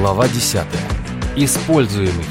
Глава 10. Используемый.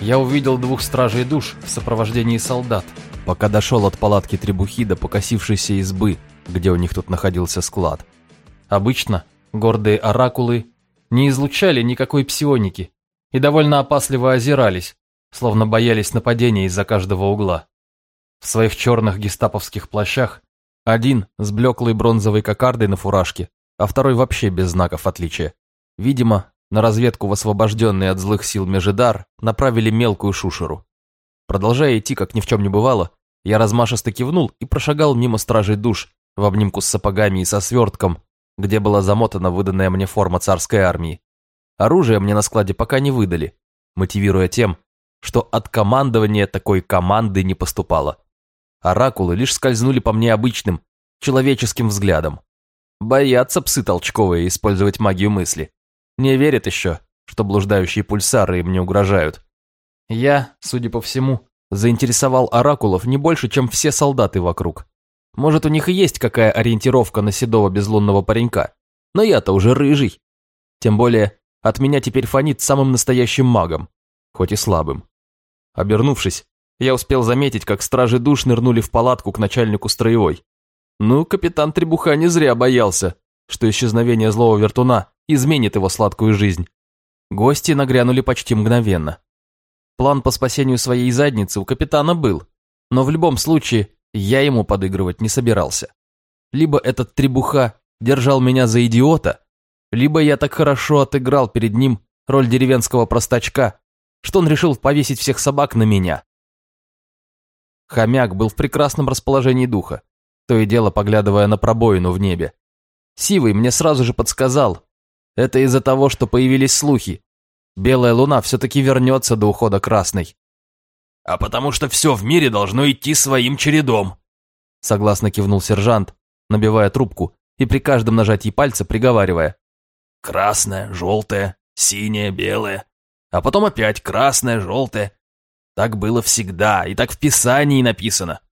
Я увидел двух стражей душ в сопровождении солдат, пока дошел от палатки требухи до покосившейся избы, где у них тут находился склад. Обычно гордые оракулы не излучали никакой псионики и довольно опасливо озирались, словно боялись нападения из-за каждого угла. В своих черных гестаповских плащах один с блеклой бронзовой кокардой на фуражке, а второй вообще без знаков отличия. Видимо, на разведку в освобожденный от злых сил Межидар направили мелкую шушеру. Продолжая идти, как ни в чем не бывало, я размашисто кивнул и прошагал мимо стражей душ в обнимку с сапогами и со свертком, где была замотана выданная мне форма царской армии. Оружие мне на складе пока не выдали, мотивируя тем, что от командования такой команды не поступало. Оракулы лишь скользнули по мне обычным, человеческим взглядом. Боятся псы толчковые использовать магию мысли. Не верят еще, что блуждающие пульсары им не угрожают. Я, судя по всему, заинтересовал оракулов не больше, чем все солдаты вокруг. Может, у них и есть какая ориентировка на седого безлунного паренька, но я-то уже рыжий. Тем более, от меня теперь фонит самым настоящим магом, хоть и слабым. Обернувшись, я успел заметить, как стражи душ нырнули в палатку к начальнику строевой. Ну, капитан Требуха не зря боялся, что исчезновение злого вертуна изменит его сладкую жизнь. Гости нагрянули почти мгновенно. План по спасению своей задницы у капитана был, но в любом случае я ему подыгрывать не собирался. Либо этот Требуха держал меня за идиота, либо я так хорошо отыграл перед ним роль деревенского простачка, что он решил повесить всех собак на меня. Хомяк был в прекрасном расположении духа, то и дело поглядывая на пробоину в небе. Сивый мне сразу же подсказал. Это из-за того, что появились слухи. Белая луна все-таки вернется до ухода красной. «А потому что все в мире должно идти своим чередом», согласно кивнул сержант, набивая трубку и при каждом нажатии пальца приговаривая. «Красное, желтое, синее, белое, а потом опять красное, желтое, так было всегда, и так в Писании написано.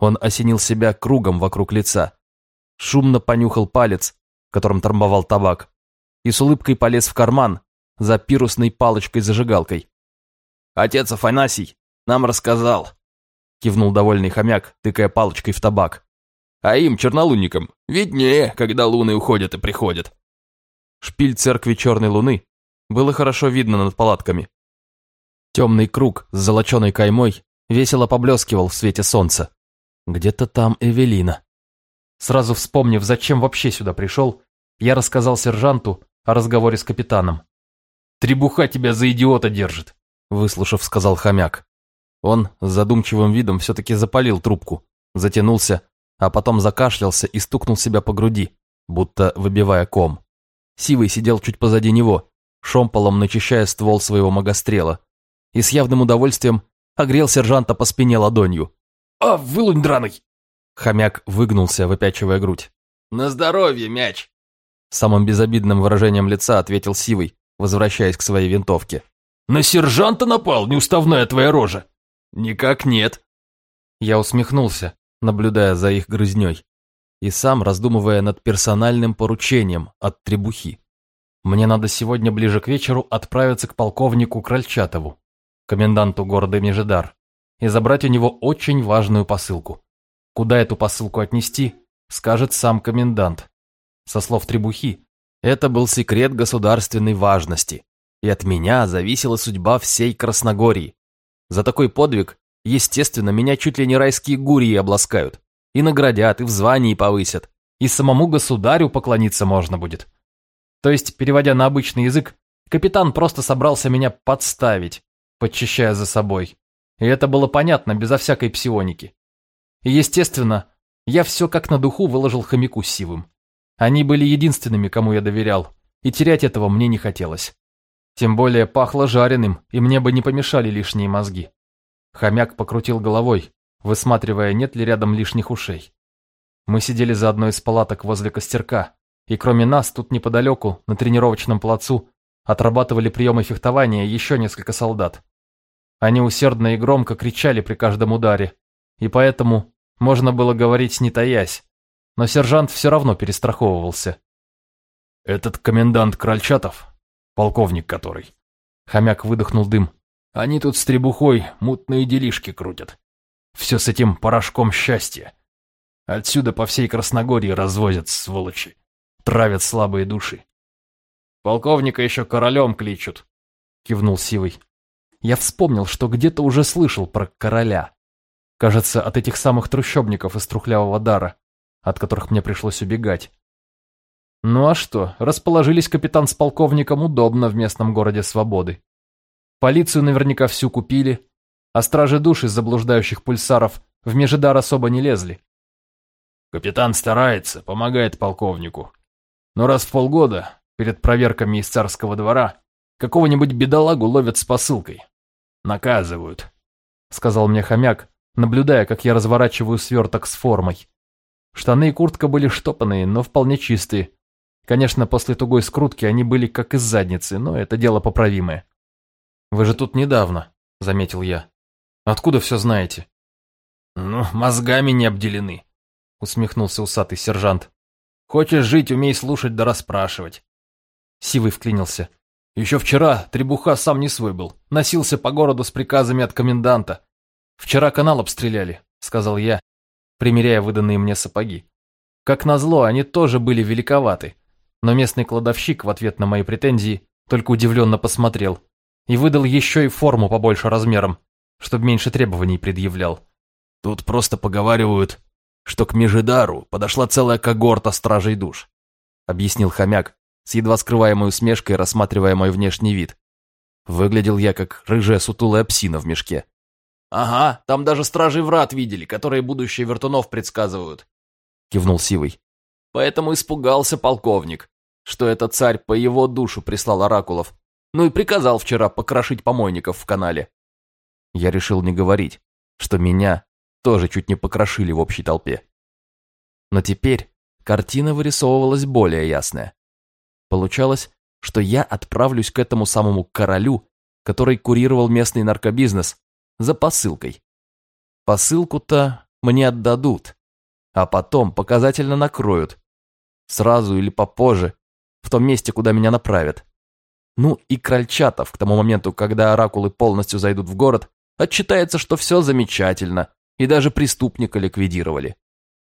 Он осенил себя кругом вокруг лица. Шумно понюхал палец, которым трамбовал табак, и с улыбкой полез в карман за пирусной палочкой-зажигалкой. «Отец Афанасий нам рассказал», — кивнул довольный хомяк, тыкая палочкой в табак. «А им, чернолунникам, виднее, когда луны уходят и приходят». Шпиль церкви Черной Луны было хорошо видно над палатками. Темный круг с золоченой каймой весело поблескивал в свете солнца. Где-то там Эвелина. Сразу вспомнив, зачем вообще сюда пришел, я рассказал сержанту о разговоре с капитаном. «Требуха тебя за идиота держит», — выслушав, сказал хомяк. Он с задумчивым видом все-таки запалил трубку, затянулся, а потом закашлялся и стукнул себя по груди, будто выбивая ком. Сивый сидел чуть позади него, шомполом начищая ствол своего магострела, и с явным удовольствием огрел сержанта по спине ладонью. «А, вылунь драный!» Хомяк выгнулся, выпячивая грудь. «На здоровье, мяч!» Самым безобидным выражением лица ответил Сивый, возвращаясь к своей винтовке. «На сержанта напал, неуставная твоя рожа!» «Никак нет!» Я усмехнулся, наблюдая за их грызней, и сам раздумывая над персональным поручением от требухи. Мне надо сегодня ближе к вечеру отправиться к полковнику Крольчатову коменданту города Межидар, и забрать у него очень важную посылку. Куда эту посылку отнести, скажет сам комендант. Со слов Требухи, это был секрет государственной важности, и от меня зависела судьба всей Красногории. За такой подвиг, естественно, меня чуть ли не райские гурии обласкают, и наградят, и в звании повысят, и самому государю поклониться можно будет. То есть, переводя на обычный язык, капитан просто собрался меня подставить, подчищая за собой. И это было понятно, безо всякой псионики. И, естественно, я все как на духу выложил хомяку сивым. Они были единственными, кому я доверял, и терять этого мне не хотелось. Тем более пахло жареным, и мне бы не помешали лишние мозги. Хомяк покрутил головой, высматривая, нет ли рядом лишних ушей. Мы сидели за одной из палаток возле костерка, и кроме нас тут неподалеку, на тренировочном плацу, отрабатывали приемы фехтования еще несколько солдат. Они усердно и громко кричали при каждом ударе, и поэтому можно было говорить не таясь, но сержант все равно перестраховывался. «Этот комендант Крольчатов, полковник который». Хомяк выдохнул дым. «Они тут с требухой мутные делишки крутят. Все с этим порошком счастья. Отсюда по всей Красногории развозят, сволочи. Травят слабые души. Полковника еще королем кличут», — кивнул Сивый. Я вспомнил, что где-то уже слышал про короля. Кажется, от этих самых трущобников из трухлявого дара, от которых мне пришлось убегать. Ну а что, расположились капитан с полковником удобно в местном городе Свободы. Полицию наверняка всю купили, а стражи душ из заблуждающих пульсаров в Межидар особо не лезли. Капитан старается, помогает полковнику. Но раз в полгода, перед проверками из царского двора, какого-нибудь бедолагу ловят с посылкой. Наказывают, сказал мне хомяк, наблюдая, как я разворачиваю сверток с формой. Штаны и куртка были штопанные, но вполне чистые. Конечно, после тугой скрутки они были как из задницы, но это дело поправимое. «Вы же тут недавно», — заметил я. «Откуда все знаете?» «Ну, мозгами не обделены», — усмехнулся усатый сержант. «Хочешь жить, умей слушать да расспрашивать». Сивый вклинился. «Еще вчера Требуха сам не свой был. Носился по городу с приказами от коменданта. «Вчера канал обстреляли», — сказал я, примеряя выданные мне сапоги. Как назло, они тоже были великоваты, но местный кладовщик в ответ на мои претензии только удивленно посмотрел и выдал еще и форму побольше размером, чтобы меньше требований предъявлял. «Тут просто поговаривают, что к Межидару подошла целая когорта стражей душ», объяснил хомяк, с едва скрываемой усмешкой рассматривая мой внешний вид. Выглядел я как рыжая сутулая псина в мешке. «Ага, там даже стражи врат видели, которые будущее вертунов предсказывают», — кивнул Сивый. «Поэтому испугался полковник, что этот царь по его душу прислал оракулов, ну и приказал вчера покрошить помойников в канале». Я решил не говорить, что меня тоже чуть не покрошили в общей толпе. Но теперь картина вырисовывалась более ясная. Получалось, что я отправлюсь к этому самому королю, который курировал местный наркобизнес, за посылкой. Посылку-то мне отдадут, а потом показательно накроют. Сразу или попозже, в том месте, куда меня направят. Ну и Крольчатов к тому моменту, когда оракулы полностью зайдут в город, отчитается, что все замечательно, и даже преступника ликвидировали.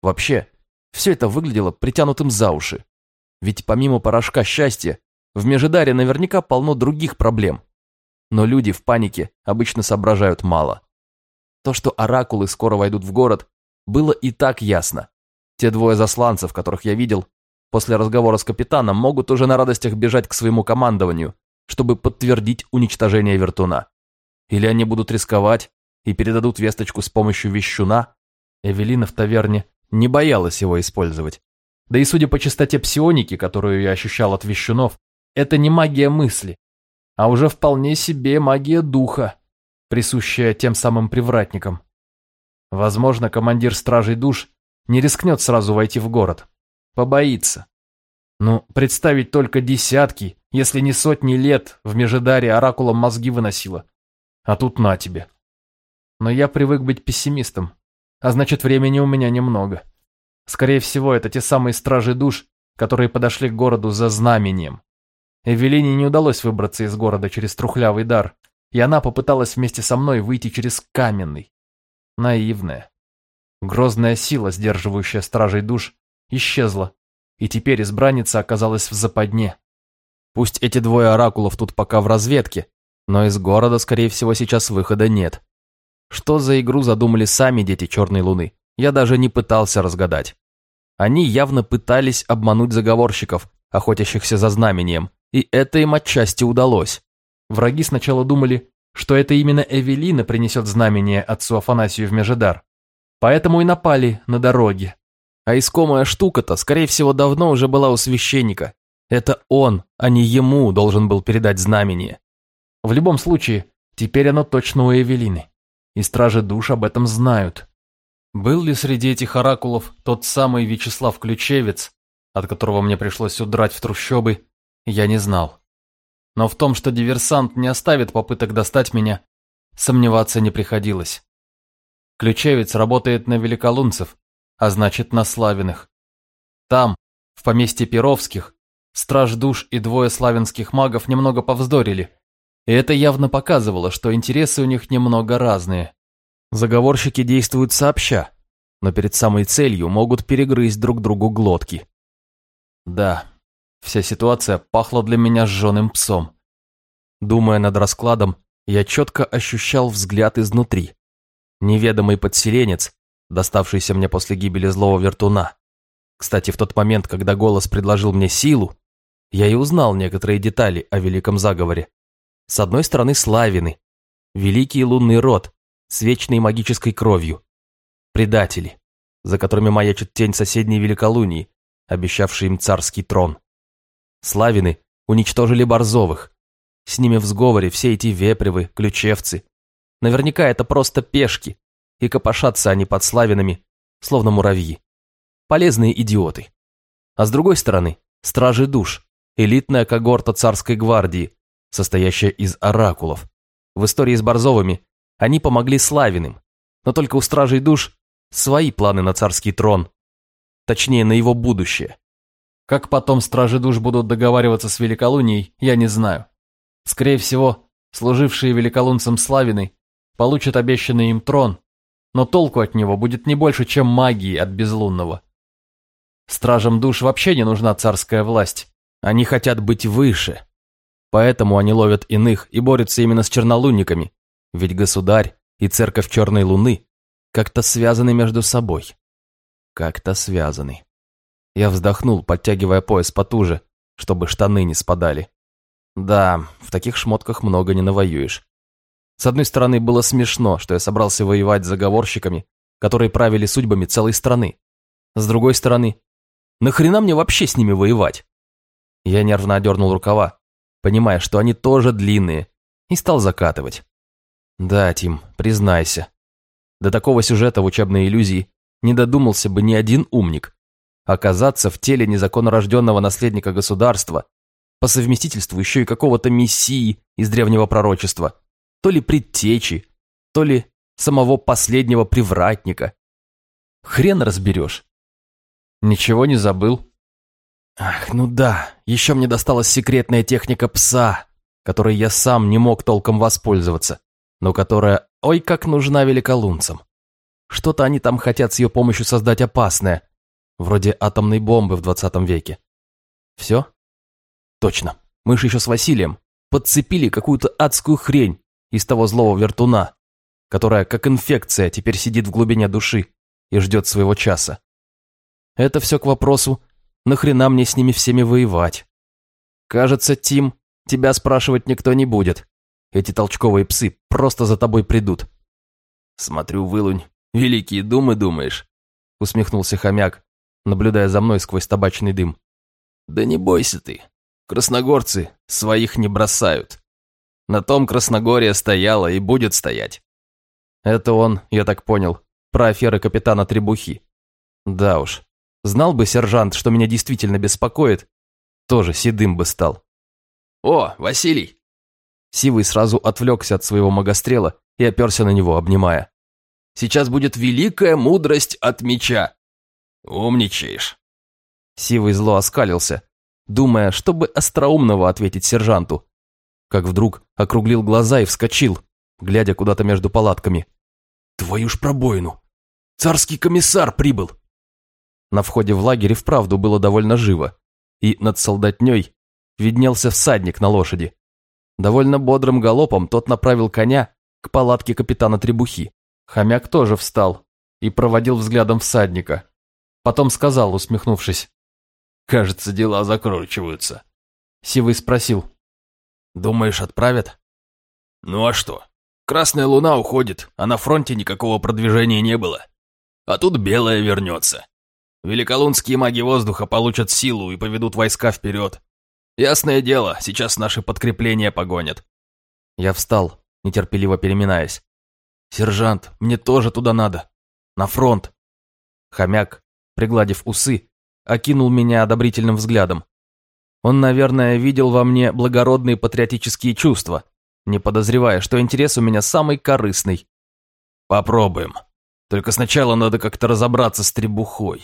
Вообще, все это выглядело притянутым за уши. Ведь помимо порошка счастья, в Межидаре наверняка полно других проблем но люди в панике обычно соображают мало. То, что оракулы скоро войдут в город, было и так ясно. Те двое засланцев, которых я видел, после разговора с капитаном могут уже на радостях бежать к своему командованию, чтобы подтвердить уничтожение вертуна. Или они будут рисковать и передадут весточку с помощью вещуна. Эвелина в таверне не боялась его использовать. Да и судя по частоте псионики, которую я ощущал от вещунов, это не магия мысли, а уже вполне себе магия духа, присущая тем самым привратникам. Возможно, командир стражей душ не рискнет сразу войти в город. Побоится. Ну, представить только десятки, если не сотни лет в Межидаре оракулом мозги выносила. А тут на тебе. Но я привык быть пессимистом, а значит времени у меня немного. Скорее всего, это те самые стражи душ, которые подошли к городу за знамением. Эвелине не удалось выбраться из города через трухлявый дар, и она попыталась вместе со мной выйти через каменный. Наивная. Грозная сила, сдерживающая стражей душ, исчезла, и теперь избранница оказалась в западне. Пусть эти двое оракулов тут пока в разведке, но из города, скорее всего, сейчас выхода нет. Что за игру задумали сами дети Черной Луны, я даже не пытался разгадать. Они явно пытались обмануть заговорщиков, охотящихся за знамением, и это им отчасти удалось. Враги сначала думали, что это именно Эвелина принесет знамение отцу Афанасию в Межедар. Поэтому и напали на дороге. А искомая штука-то, скорее всего, давно уже была у священника. Это он, а не ему, должен был передать знамение. В любом случае, теперь оно точно у Эвелины. И стражи душ об этом знают. Был ли среди этих оракулов тот самый Вячеслав Ключевец, от которого мне пришлось удрать в трущобы я не знал. Но в том, что диверсант не оставит попыток достать меня, сомневаться не приходилось. Ключевец работает на великолунцев, а значит на славиных. Там, в поместье Перовских, страж душ и двое славянских магов немного повздорили, и это явно показывало, что интересы у них немного разные. Заговорщики действуют сообща, но перед самой целью могут перегрызть друг другу глотки. Да, вся ситуация пахла для меня сжженным псом. Думая над раскладом, я четко ощущал взгляд изнутри. Неведомый подселенец, доставшийся мне после гибели злого вертуна. Кстати, в тот момент, когда голос предложил мне силу, я и узнал некоторые детали о великом заговоре. С одной стороны, славины, великий лунный род с вечной магической кровью, предатели, за которыми маячит тень соседней Великолунии, обещавшей им царский трон. Славины уничтожили Борзовых. С ними в сговоре все эти вепревы, ключевцы. Наверняка это просто пешки, и копошатся они под славинами, словно муравьи. Полезные идиоты. А с другой стороны, стражи душ, элитная когорта царской гвардии, состоящая из оракулов. В истории с Борзовыми они помогли Славиным, но только у стражей душ свои планы на царский трон, точнее, на его будущее. Как потом стражи душ будут договариваться с Великолунией, я не знаю. Скорее всего, служившие великолунцам Славины получат обещанный им трон, но толку от него будет не больше, чем магии от безлунного. Стражам душ вообще не нужна царская власть. Они хотят быть выше, Поэтому они ловят иных и борются именно с чернолунниками, ведь государь и церковь Черной Луны как-то связаны между собой. Как-то связаны. Я вздохнул, подтягивая пояс потуже, чтобы штаны не спадали. Да, в таких шмотках много не навоюешь. С одной стороны, было смешно, что я собрался воевать с заговорщиками, которые правили судьбами целой страны. С другой стороны, нахрена мне вообще с ними воевать? Я нервно одернул рукава, понимая, что они тоже длинные, и стал закатывать. Да, Тим, признайся. До такого сюжета в учебной иллюзии не додумался бы ни один умник. Оказаться в теле незаконно рожденного наследника государства, по совместительству еще и какого-то мессии из древнего пророчества, то ли предтечи, то ли самого последнего привратника. Хрен разберешь. Ничего не забыл, Ах, ну да, еще мне досталась секретная техника пса, которой я сам не мог толком воспользоваться, но которая, ой, как нужна великолунцам. Что-то они там хотят с ее помощью создать опасное, вроде атомной бомбы в 20 веке. Все? Точно, мы же еще с Василием подцепили какую-то адскую хрень из того злого вертуна, которая, как инфекция, теперь сидит в глубине души и ждет своего часа. Это все к вопросу Нахрена мне с ними всеми воевать? Кажется, Тим, тебя спрашивать никто не будет. Эти толчковые псы просто за тобой придут. Смотрю, вылунь, великие думы думаешь? Усмехнулся хомяк, наблюдая за мной сквозь табачный дым. Да не бойся ты. Красногорцы своих не бросают. На том Красногория стояла и будет стоять. Это он, я так понял, про аферы капитана Требухи. Да уж, Знал бы сержант, что меня действительно беспокоит, тоже седым бы стал. «О, Василий!» Сивый сразу отвлекся от своего магострела и оперся на него, обнимая. «Сейчас будет великая мудрость от меча!» «Умничаешь!» Сивый зло оскалился, думая, чтобы остроумного ответить сержанту. Как вдруг округлил глаза и вскочил, глядя куда-то между палатками. «Твою ж пробоину! Царский комиссар прибыл!» На входе в лагерь вправду было довольно живо, и над солдатней виднелся всадник на лошади. Довольно бодрым галопом тот направил коня к палатке капитана Требухи. Хомяк тоже встал и проводил взглядом всадника. Потом сказал, усмехнувшись. «Кажется, дела закручиваются». Сивый спросил. «Думаешь, отправят?» «Ну а что? Красная луна уходит, а на фронте никакого продвижения не было. А тут белая вернется. Великолунские маги воздуха получат силу и поведут войска вперед. Ясное дело, сейчас наши подкрепления погонят. Я встал, нетерпеливо переминаясь. «Сержант, мне тоже туда надо. На фронт». Хомяк, пригладив усы, окинул меня одобрительным взглядом. Он, наверное, видел во мне благородные патриотические чувства, не подозревая, что интерес у меня самый корыстный. «Попробуем. Только сначала надо как-то разобраться с требухой».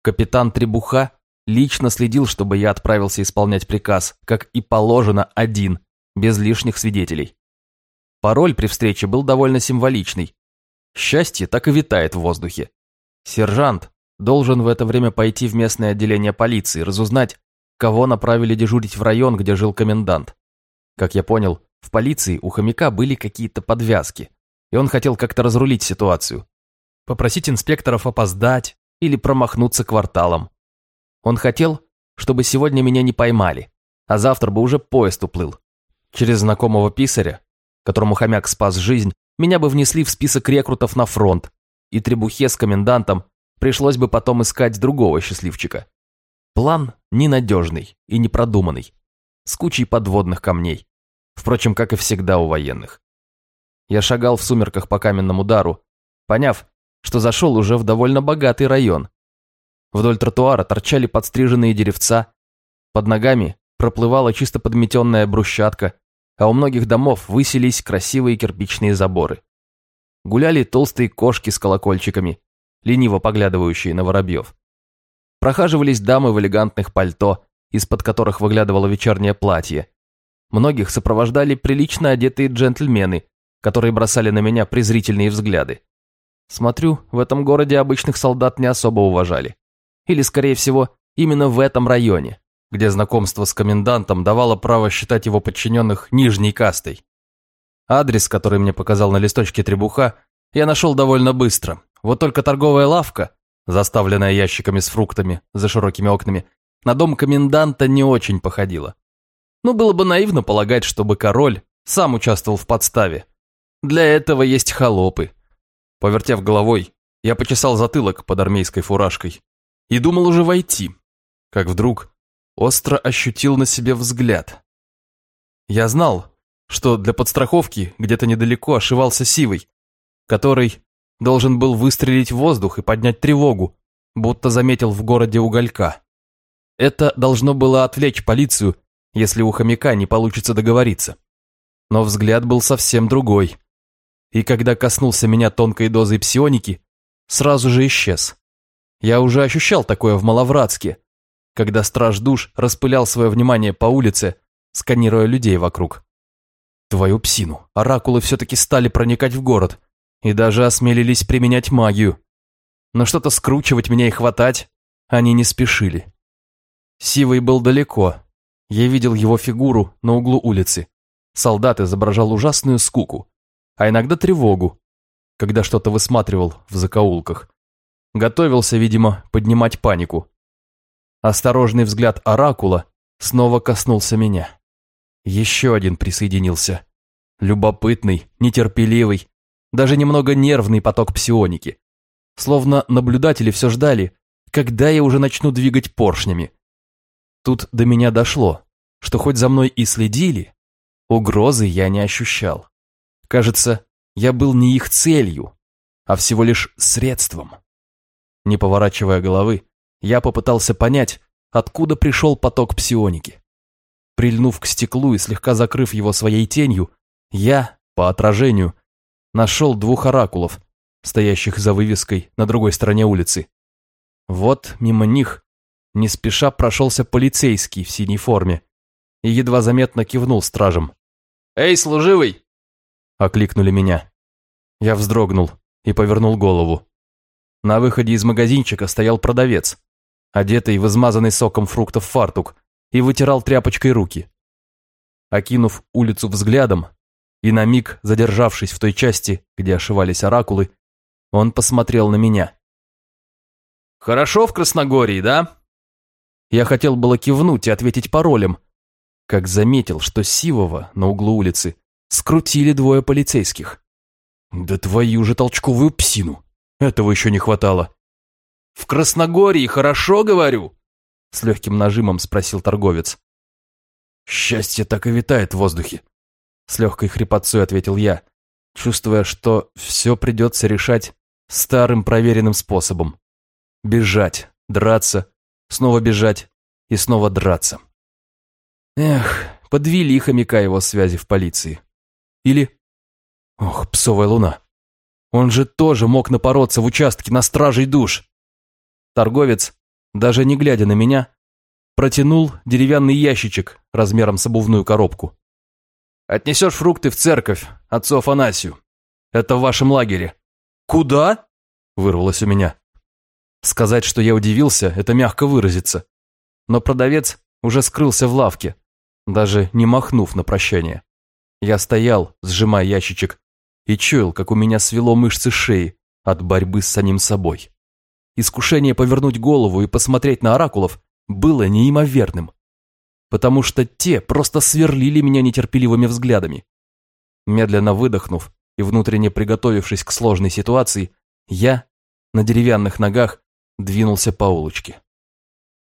Капитан Требуха лично следил, чтобы я отправился исполнять приказ, как и положено один, без лишних свидетелей. Пароль при встрече был довольно символичный. Счастье так и витает в воздухе. Сержант должен в это время пойти в местное отделение полиции, разузнать, кого направили дежурить в район, где жил комендант. Как я понял, в полиции у хомяка были какие-то подвязки, и он хотел как-то разрулить ситуацию. Попросить инспекторов опоздать или промахнуться кварталом. Он хотел, чтобы сегодня меня не поймали, а завтра бы уже поезд уплыл. Через знакомого писаря которому хомяк спас жизнь, меня бы внесли в список рекрутов на фронт, и Требухе с комендантом пришлось бы потом искать другого счастливчика. План ненадежный и непродуманный, с кучей подводных камней. Впрочем, как и всегда у военных. Я шагал в сумерках по каменному удару, поняв, что зашел уже в довольно богатый район. Вдоль тротуара торчали подстриженные деревца, под ногами проплывала чисто подметенная брусчатка, а у многих домов высились красивые кирпичные заборы. Гуляли толстые кошки с колокольчиками, лениво поглядывающие на воробьев. Прохаживались дамы в элегантных пальто, из-под которых выглядывало вечернее платье. Многих сопровождали прилично одетые джентльмены, которые бросали на меня презрительные взгляды. Смотрю, в этом городе обычных солдат не особо уважали. Или, скорее всего, именно в этом районе где знакомство с комендантом давало право считать его подчиненных нижней кастой. Адрес, который мне показал на листочке требуха, я нашел довольно быстро. Вот только торговая лавка, заставленная ящиками с фруктами за широкими окнами, на дом коменданта не очень походила. Ну, было бы наивно полагать, чтобы король сам участвовал в подставе. Для этого есть холопы. Повертев головой, я почесал затылок под армейской фуражкой и думал уже войти, как вдруг остро ощутил на себе взгляд. Я знал, что для подстраховки где-то недалеко ошивался Сивый, который должен был выстрелить в воздух и поднять тревогу, будто заметил в городе уголька. Это должно было отвлечь полицию, если у хомяка не получится договориться. Но взгляд был совсем другой. И когда коснулся меня тонкой дозой псионики, сразу же исчез. Я уже ощущал такое в Маловратске, когда страж душ распылял свое внимание по улице, сканируя людей вокруг. Твою псину, оракулы все-таки стали проникать в город и даже осмелились применять магию. Но что-то скручивать меня и хватать они не спешили. Сивый был далеко. Я видел его фигуру на углу улицы. Солдат изображал ужасную скуку, а иногда тревогу, когда что-то высматривал в закоулках. Готовился, видимо, поднимать панику. Осторожный взгляд оракула снова коснулся меня. Еще один присоединился. Любопытный, нетерпеливый, даже немного нервный поток псионики. Словно наблюдатели все ждали, когда я уже начну двигать поршнями. Тут до меня дошло, что хоть за мной и следили, угрозы я не ощущал. Кажется, я был не их целью, а всего лишь средством. Не поворачивая головы, я попытался понять, откуда пришел поток псионики. Прильнув к стеклу и слегка закрыв его своей тенью, я, по отражению, нашел двух оракулов, стоящих за вывеской на другой стороне улицы. Вот мимо них не спеша прошелся полицейский в синей форме и едва заметно кивнул стражем. «Эй, служивый!» – окликнули меня. Я вздрогнул и повернул голову. На выходе из магазинчика стоял продавец, одетый в измазанный соком фруктов фартук, и вытирал тряпочкой руки. Окинув улицу взглядом и на миг задержавшись в той части, где ошивались оракулы, он посмотрел на меня. «Хорошо в Красногории, да?» Я хотел было кивнуть и ответить паролем, как заметил, что Сивова на углу улицы скрутили двое полицейских. «Да твою же толчковую псину! Этого еще не хватало!» «В Красногории хорошо, говорю?» С легким нажимом спросил торговец. «Счастье так и витает в воздухе», с легкой хрипотцой ответил я, чувствуя, что все придется решать старым проверенным способом. Бежать, драться, снова бежать и снова драться. Эх, подвели хомяка его связи в полиции. Или... Ох, псовая луна. Он же тоже мог напороться в участке на стражей душ. Торговец даже не глядя на меня, протянул деревянный ящичек размером с обувную коробку. «Отнесешь фрукты в церковь, отцу Афанасию. Это в вашем лагере». «Куда?» – вырвалось у меня. Сказать, что я удивился, это мягко выразиться. Но продавец уже скрылся в лавке, даже не махнув на прощание. Я стоял, сжимая ящичек, и чуял, как у меня свело мышцы шеи от борьбы с самим собой. Искушение повернуть голову и посмотреть на оракулов было неимоверным, потому что те просто сверлили меня нетерпеливыми взглядами. Медленно выдохнув и внутренне приготовившись к сложной ситуации, я на деревянных ногах двинулся по улочке.